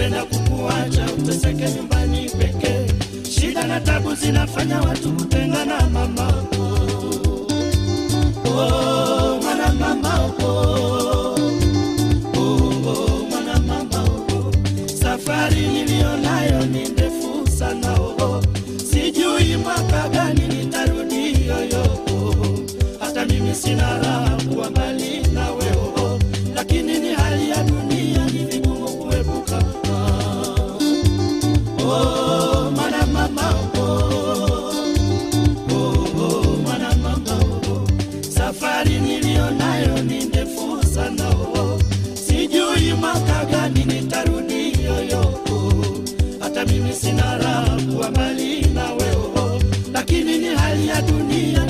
napenda kukuacha uteseke nyumbani pekee. Shida na tabu zinafanya watu kutenga na mama oh, Safari nayo ni ndefu sana. Sijui yoyo. Hata mimi sina raha wa mali na weo, lakini ni hali ya dunia.